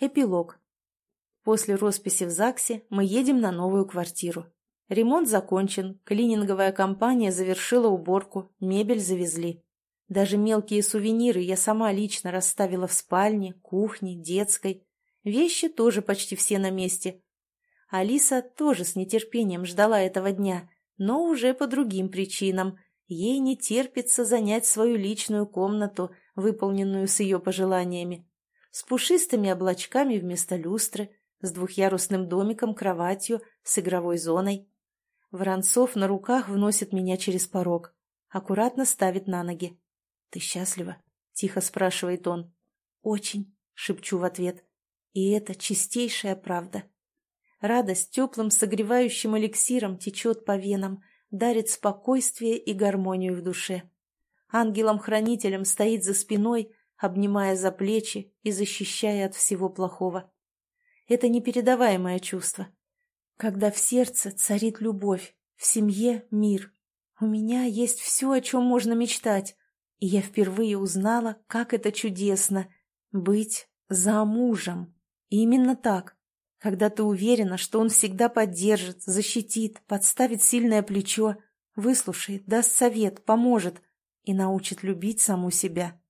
Эпилог. После росписи в ЗАГСе мы едем на новую квартиру. Ремонт закончен, клининговая компания завершила уборку, мебель завезли. Даже мелкие сувениры я сама лично расставила в спальне, кухне, детской. Вещи тоже почти все на месте. Алиса тоже с нетерпением ждала этого дня, но уже по другим причинам. Ей не терпится занять свою личную комнату, выполненную с ее пожеланиями с пушистыми облачками вместо люстры, с двухъярусным домиком, кроватью, с игровой зоной. Воронцов на руках вносит меня через порог, аккуратно ставит на ноги. «Ты счастлива?» — тихо спрашивает он. «Очень», — шепчу в ответ. И это чистейшая правда. Радость теплым согревающим эликсиром течет по венам, дарит спокойствие и гармонию в душе. Ангелом-хранителем стоит за спиной, обнимая за плечи и защищая от всего плохого. Это непередаваемое чувство. Когда в сердце царит любовь, в семье мир. У меня есть все, о чем можно мечтать. И я впервые узнала, как это чудесно — быть замужем. И именно так. Когда ты уверена, что он всегда поддержит, защитит, подставит сильное плечо, выслушает, даст совет, поможет и научит любить саму себя.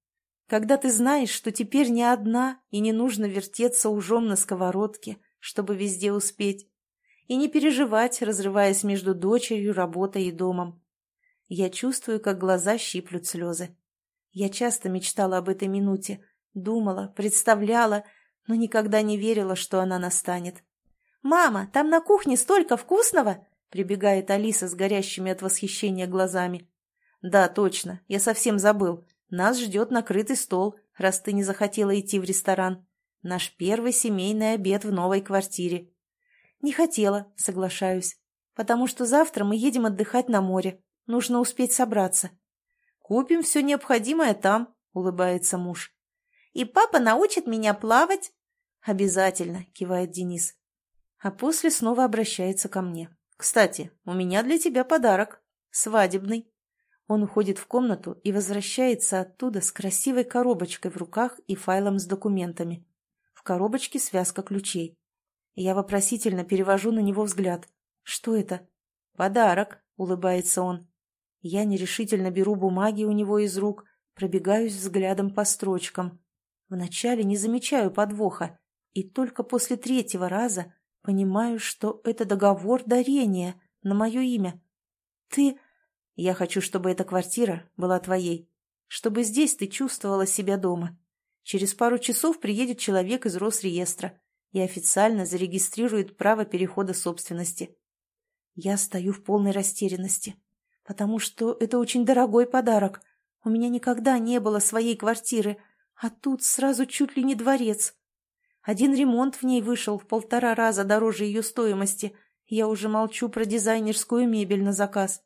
Когда ты знаешь, что теперь не одна и не нужно вертеться ужом на сковородке, чтобы везде успеть, и не переживать, разрываясь между дочерью, работой и домом. Я чувствую, как глаза щиплют слезы. Я часто мечтала об этой минуте, думала, представляла, но никогда не верила, что она настанет. «Мама, там на кухне столько вкусного!» — прибегает Алиса с горящими от восхищения глазами. «Да, точно, я совсем забыл. Нас ждет накрытый стол, раз ты не захотела идти в ресторан. Наш первый семейный обед в новой квартире. Не хотела, соглашаюсь, потому что завтра мы едем отдыхать на море. Нужно успеть собраться. Купим все необходимое там, улыбается муж. И папа научит меня плавать? Обязательно, кивает Денис. А после снова обращается ко мне. Кстати, у меня для тебя подарок. Свадебный. Он уходит в комнату и возвращается оттуда с красивой коробочкой в руках и файлом с документами. В коробочке связка ключей. Я вопросительно перевожу на него взгляд. «Что это?» «Подарок», — улыбается он. Я нерешительно беру бумаги у него из рук, пробегаюсь взглядом по строчкам. Вначале не замечаю подвоха, и только после третьего раза понимаю, что это договор дарения на мое имя. «Ты...» Я хочу, чтобы эта квартира была твоей. Чтобы здесь ты чувствовала себя дома. Через пару часов приедет человек из Росреестра и официально зарегистрирует право перехода собственности. Я стою в полной растерянности, потому что это очень дорогой подарок. У меня никогда не было своей квартиры, а тут сразу чуть ли не дворец. Один ремонт в ней вышел в полтора раза дороже ее стоимости. Я уже молчу про дизайнерскую мебель на заказ.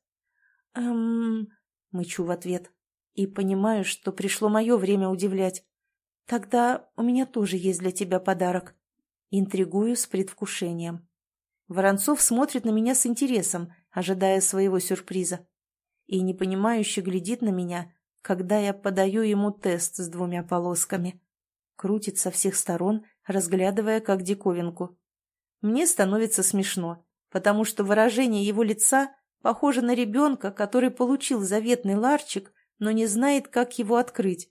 «Эм...» — мычу в ответ. И понимаю, что пришло мое время удивлять. «Тогда у меня тоже есть для тебя подарок». Интригую с предвкушением. Воронцов смотрит на меня с интересом, ожидая своего сюрприза. И непонимающе глядит на меня, когда я подаю ему тест с двумя полосками. Крутит со всех сторон, разглядывая как диковинку. Мне становится смешно, потому что выражение его лица Похоже на ребенка, который получил заветный ларчик, но не знает, как его открыть.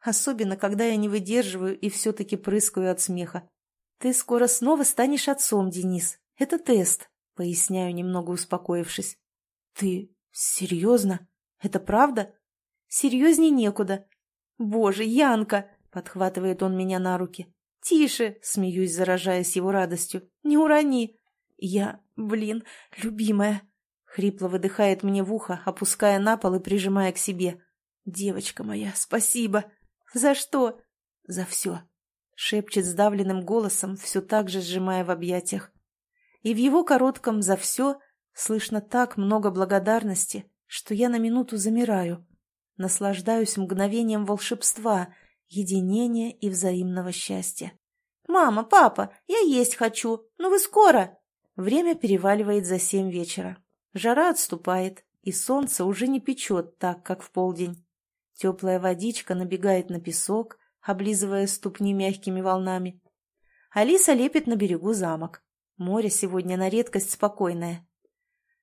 Особенно, когда я не выдерживаю и все-таки прыскаю от смеха. «Ты скоро снова станешь отцом, Денис. Это тест», — поясняю, немного успокоившись. «Ты серьезно? Это правда?» «Серьезней некуда». «Боже, Янка!» — подхватывает он меня на руки. «Тише!» — смеюсь, заражаясь его радостью. «Не урони!» «Я, блин, любимая!» Хрипло выдыхает мне в ухо, опуская на пол и прижимая к себе. «Девочка моя, спасибо!» «За что?» «За все!» Шепчет сдавленным голосом, все так же сжимая в объятиях. И в его коротком «за все» слышно так много благодарности, что я на минуту замираю. Наслаждаюсь мгновением волшебства, единения и взаимного счастья. «Мама, папа, я есть хочу, ну вы скоро!» Время переваливает за семь вечера. Жара отступает, и солнце уже не печет так, как в полдень. Теплая водичка набегает на песок, облизывая ступни мягкими волнами. Алиса лепит на берегу замок. Море сегодня на редкость спокойное.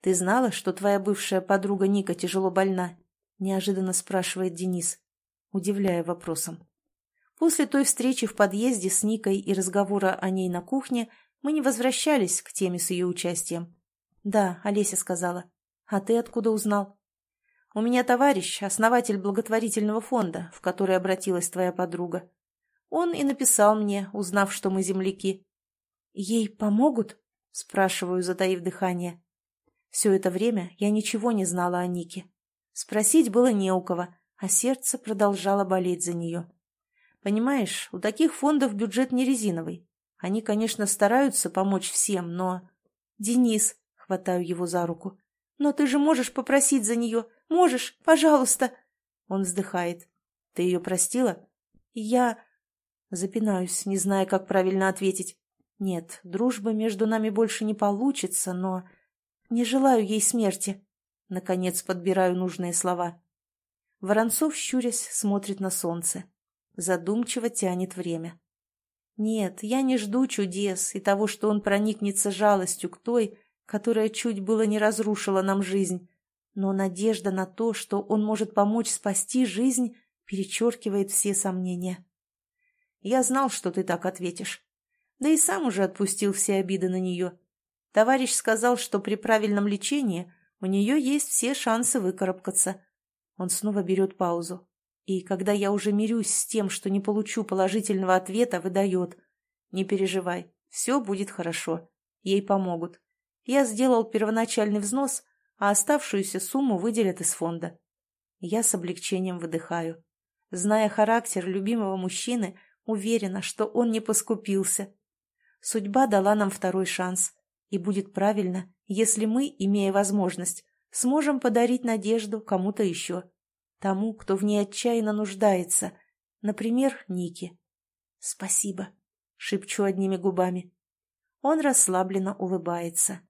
«Ты знала, что твоя бывшая подруга Ника тяжело больна?» – неожиданно спрашивает Денис, удивляя вопросом. После той встречи в подъезде с Никой и разговора о ней на кухне мы не возвращались к теме с ее участием. «Да», — Олеся сказала. «А ты откуда узнал?» «У меня товарищ, основатель благотворительного фонда, в который обратилась твоя подруга. Он и написал мне, узнав, что мы земляки. «Ей помогут?» – спрашиваю, затаив дыхание. Все это время я ничего не знала о Нике. Спросить было не у кого, а сердце продолжало болеть за нее. Понимаешь, у таких фондов бюджет не резиновый. Они, конечно, стараются помочь всем, но... «Денис», — хватаю его за руку, — «но ты же можешь попросить за нее. Можешь, пожалуйста». Он вздыхает. «Ты ее простила?» «Я...» Запинаюсь, не зная, как правильно ответить. Нет, дружбы между нами больше не получится, но... Не желаю ей смерти. Наконец подбираю нужные слова. Воронцов, щурясь, смотрит на солнце. Задумчиво тянет время. Нет, я не жду чудес и того, что он проникнется жалостью к той, которая чуть было не разрушила нам жизнь. Но надежда на то, что он может помочь спасти жизнь, перечеркивает все сомнения. Я знал, что ты так ответишь. Да и сам уже отпустил все обиды на нее. Товарищ сказал, что при правильном лечении у нее есть все шансы выкарабкаться. Он снова берет паузу. И когда я уже мирюсь с тем, что не получу положительного ответа, выдает. Не переживай, все будет хорошо. Ей помогут. Я сделал первоначальный взнос, а оставшуюся сумму выделят из фонда. Я с облегчением выдыхаю. Зная характер любимого мужчины, Уверена, что он не поскупился. Судьба дала нам второй шанс, и будет правильно, если мы, имея возможность, сможем подарить надежду кому-то еще, тому, кто в ней отчаянно нуждается, например, Нике. «Спасибо», — шепчу одними губами. Он расслабленно улыбается,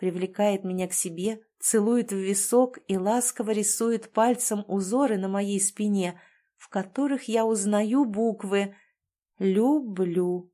привлекает меня к себе, целует в висок и ласково рисует пальцем узоры на моей спине, в которых я узнаю буквы — Люблю.